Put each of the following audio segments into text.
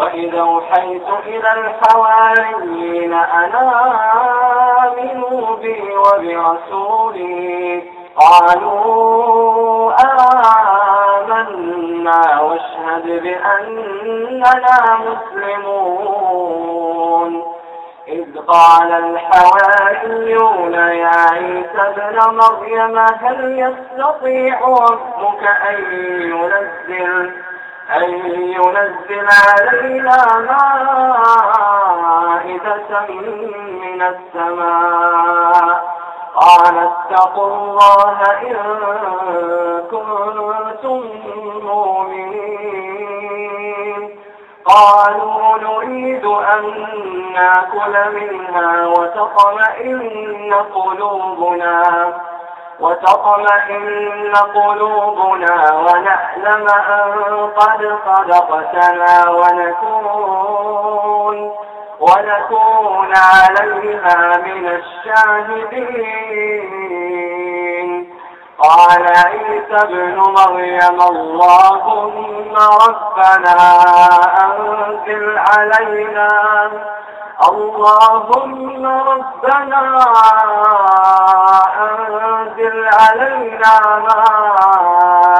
وإذا أوحيت إلى الحواريين أنا آمنوا بي وبرسولي. قالوا آمنا واشهد بأننا مسلمون. إذ قال الحواريون يا عيسى ابن مريم هل يستطيع ربك أن ينزل أن ينزل علينا مائدة من السماء. قال اتقوا الله إن كنتم مؤمنين. قالوا نريد أن نأكل منها وتطمئن قلوبنا. وتطمئن قلوبنا ونعلم أن قد صدقتنا ونكون ونكون عليها من الشاهدين. قال عيسى ابن مريم اللهم ربنا أنزل علينا اللهم ربنا أنزل علينا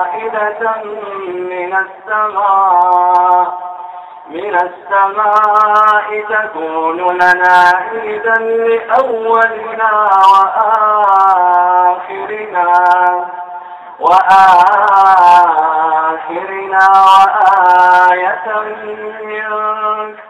مائدة من السماء من السماء تكون لنا عيدا لأولنا وآخرنا وآخرنا وآية منك.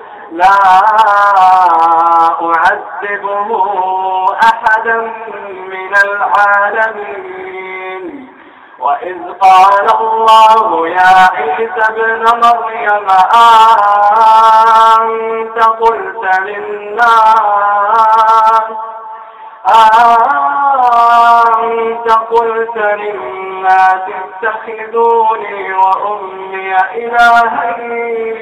لا أعذبه أحدا من العالمين. وإذ قال الله يا عيسى ابن مريم أنت قلت للناس؟ أنت قلت للناس اتخذوني وأمي إلهين؟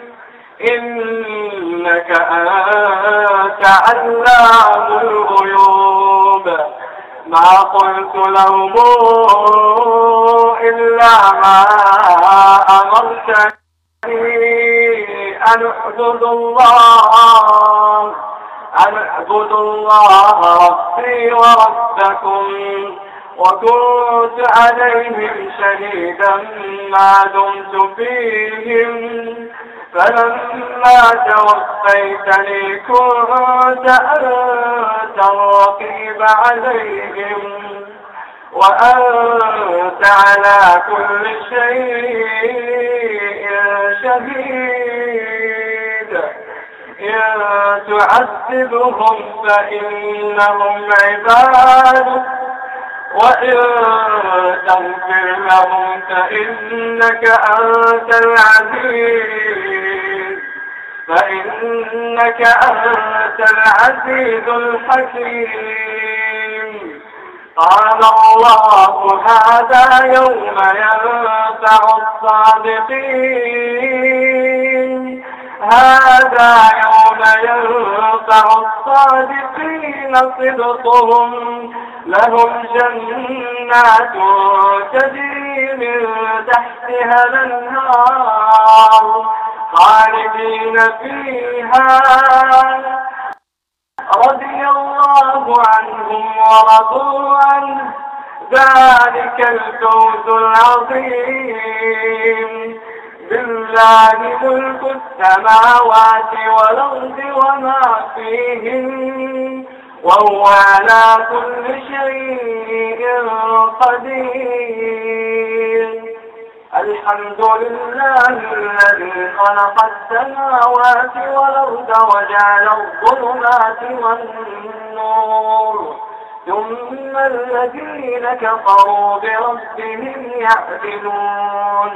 إنك أنت علام الغيوب. ما قلت لهم إلا ما أمرتني أن اعبدوا الله أن اعبدوا الله ربي وربكم. وكنت عليهم شهيدا ما دمت فيهم. فلما توفيتني كنت أنت الرقيب عليهم وأنت على كل شيء شهيد. إن تعذبهم فإنهم عبادك وإن تغفر لهم فإنك أنت العزيز فإنك أنت العزيز الحكيم قال الله هذا يوم ينفع الصادقين هذا يوم ينفع الصادقين صدقهم. لهم جنات تجري من تحتها الأنهار خالدين فيها. رضي الله عنهم ورضوا عنه. ذلك الفوز العظيم. لله ملك السماوات والأرض وما فيهن وهو على كل شيء قدير. الحمد لله الذي خلق السماوات والأرض وجعل الظلمات والنور. ثم الذين كفروا بربهم يعدلون.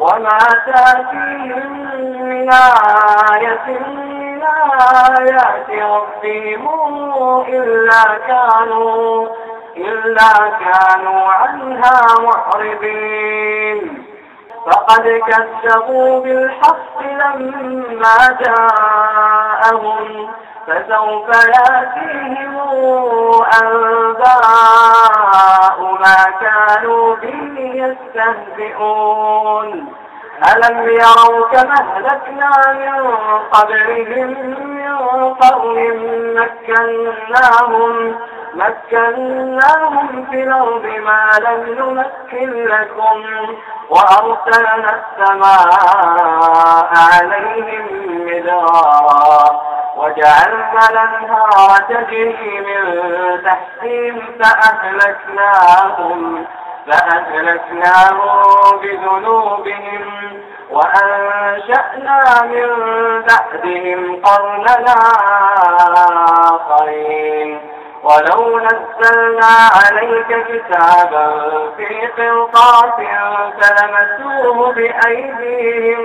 وما تأتيهم من آية من آيات ربهم إلا كانوا إلا كانوا عنها معرضين. فقد كذبوا بالحق لما جاءهم فسوف ياتيهم أنباء ما كانوا به يستهزئون ألم يروا كما أهلكنا من قبلهم من قرن مكناهم مكناهم في الأرض ما لم نمكن لكم وأرسلنا السماء عليهم مدرارا وجعلنا الأنهار تجري من تحتهم فأهلكناهم فأهلكناهم بذنوبهم وأنشأنا من بعدهم قرننا آخرين. ولو نزلنا عليك كتابا في قرطاس فلمسوه بأيديهم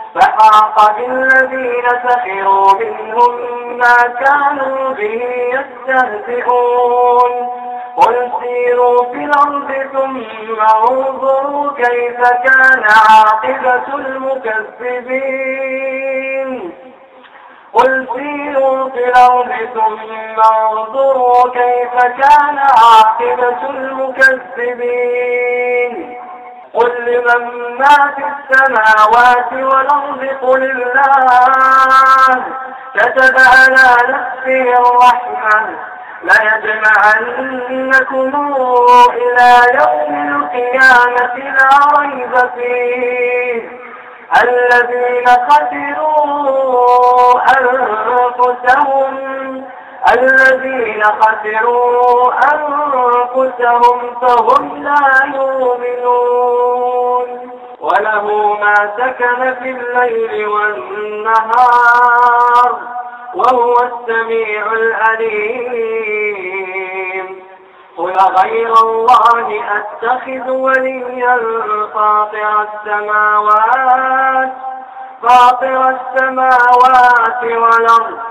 فحاق بالذين سخروا منهم ما كانوا به يستهزئون. قل سيروا في الأرض ثم انظروا كيف كان عاقبة المكذبين. قل سيروا في الأرض ثم انظروا كيف كان عاقبة المكذبين. قل لمن ما في السماوات والأرض قل الله. كتب على نفسه الرحمة. ليجمعنكم إلى يوم القيامة لا ريب فيه. الذين خسروا أنفسهم الذين خسروا أنفسهم فهم لا يؤمنون. وله ما سكن في الليل والنهار وهو السميع العليم قل غير الله أتخذ وليا فاطر السماوات فاطر السماوات والأرض.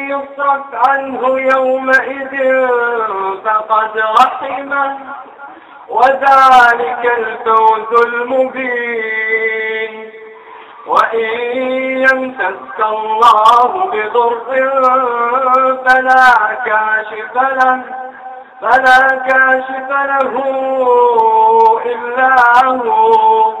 يصرف عنه يومئذ فقد رحمه. وذلك الفوز المبين. وإن يمسك الله بضر فلا كاشف له فلا كاشف له إلا هو.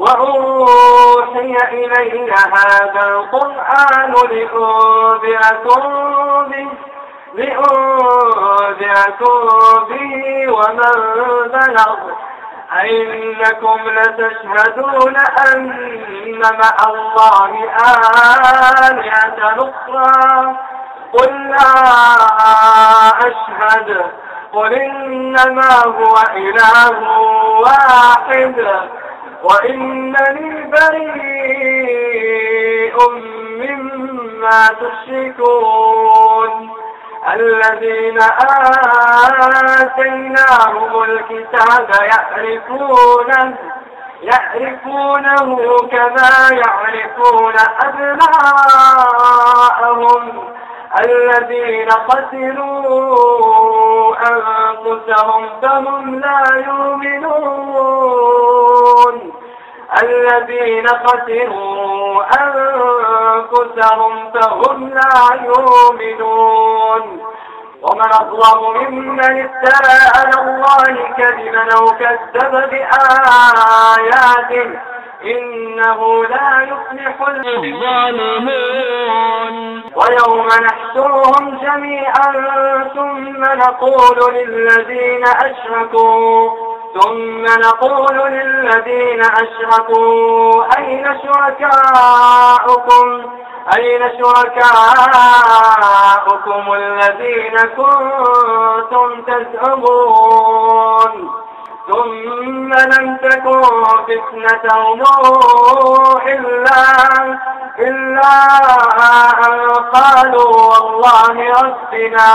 وأوحي إلي هذا القرآن لأنذركم به لأنذركم به ومن بلغ. أئنكم لتشهدون أن مع الله آلهة أخرى. قل لا أشهد قل إنما هو إله واحد. وإنني بريء مما تشركون. الذين آتيناهم الكتاب يعرفونه يعرفونه كما يعرفون أبناءهم. الذين قتلوا أنفسهم فهم لا يؤمنون. الذين قتلوا أنفسهم فهم لا يؤمنون. ومن أظلم ممن افترى على الله كذبا أو كذب بآياته. إنه لا يفلح الظالمون ويوم نحشرهم جميعا ثم نقول للذين أشركوا ثم نقول للذين أشركوا أين شركاؤكم؟ أين شركاؤكم الذين كنتم تزعمون؟ ثم لم تكن فتنتهم إلا إلا أن قالوا والله ربنا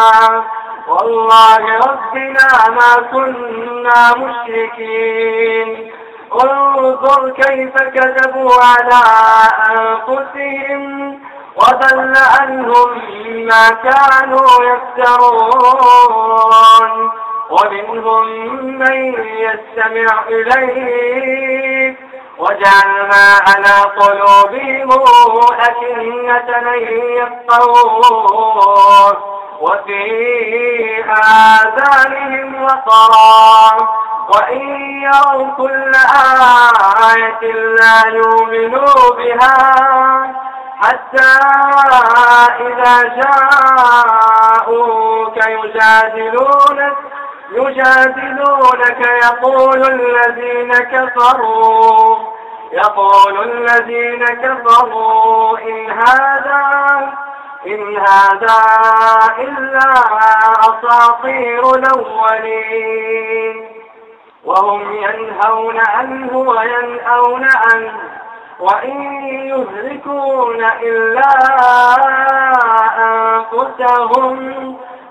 والله ربنا ما كنا مشركين. انظر كيف كذبوا على أنفسهم وضل عنهم ما كانوا يفترون. ومنهم من يستمع إليك وجعلنا على قلوبهم أكنة أن يفقهوا وفي آذانهم وقرا وإن يروا كل آية لا يؤمنوا بها حتى إذا جاءوك يجادلونك يجادلونك يقول الذين كفروا يقول الذين كفروا إن هذا إن هذا إلا أساطير الأولين. وهم ينهون عنه وينأون عنه وإن يهلكون إلا أنفسهم.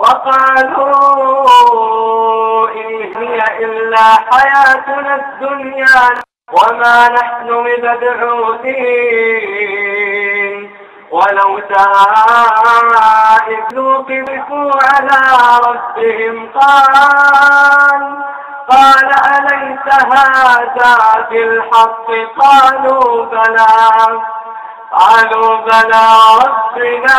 وقالوا إن هي إلا حياتنا الدنيا وما نحن بمبعوثين. ولو تائب لوقفوا على ربهم قال قال أليس هذا بالحق؟ قالوا بلى قالوا بلى ربنا.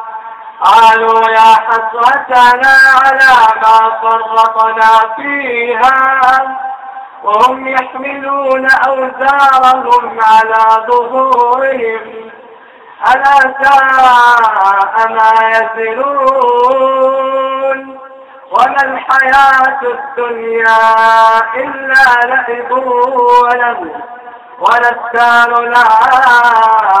قالوا يا حسرتنا على ما فرطنا فيها. وهم يحملون أوزارهم على ظهورهم. ألا ساء ما يزرون. وما الحياة الدنيا إلا لعب ولم وللدار الآخرة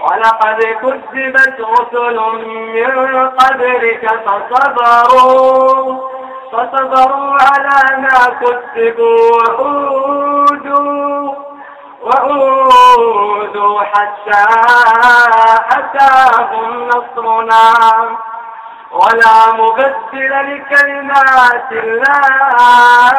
ولقد كذبت رسل من قبلك فصبروا فصبروا على ما كذبوا وأودوا وأودوا حتى أتاهم نصرنا. ولا مبدل لكلمات الله.